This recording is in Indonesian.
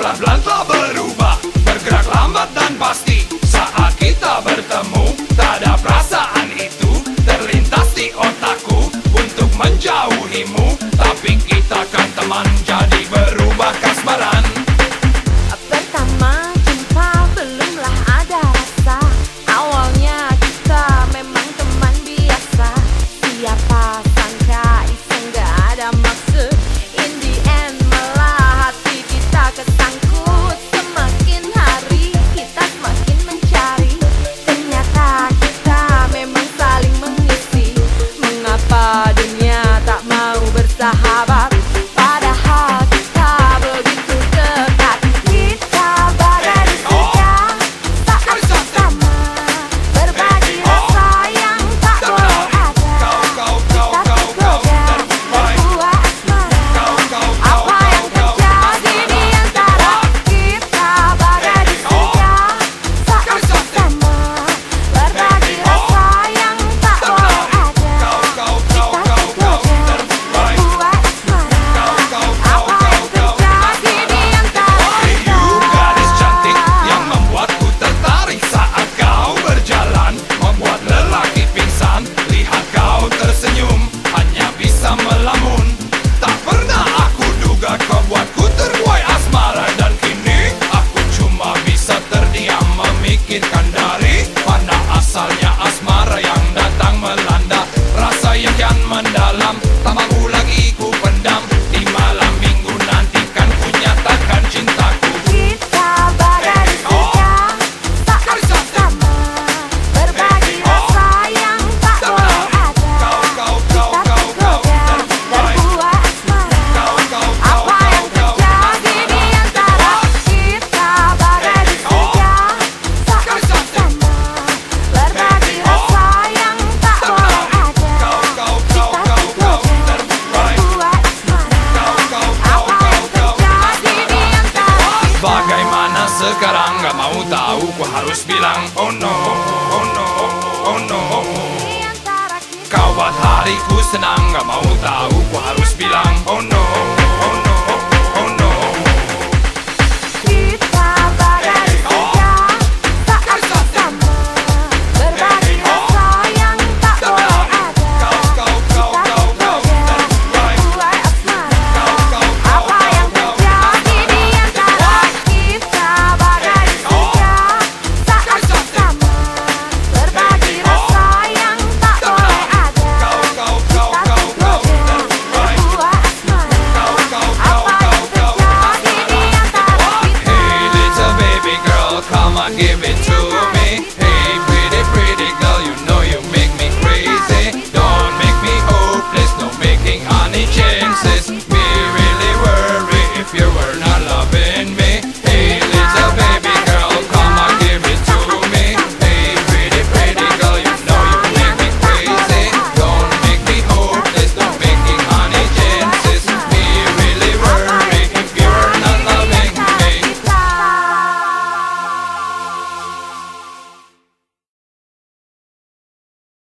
pelan-pelan telah berubah. Bergerak lambat dan pasti saat kita bertemu. dari mana asalnya mau tahu ku harus bilang oh no oh no oh no Kau buat hariku senang Gak mau tahu ku harus bilang oh no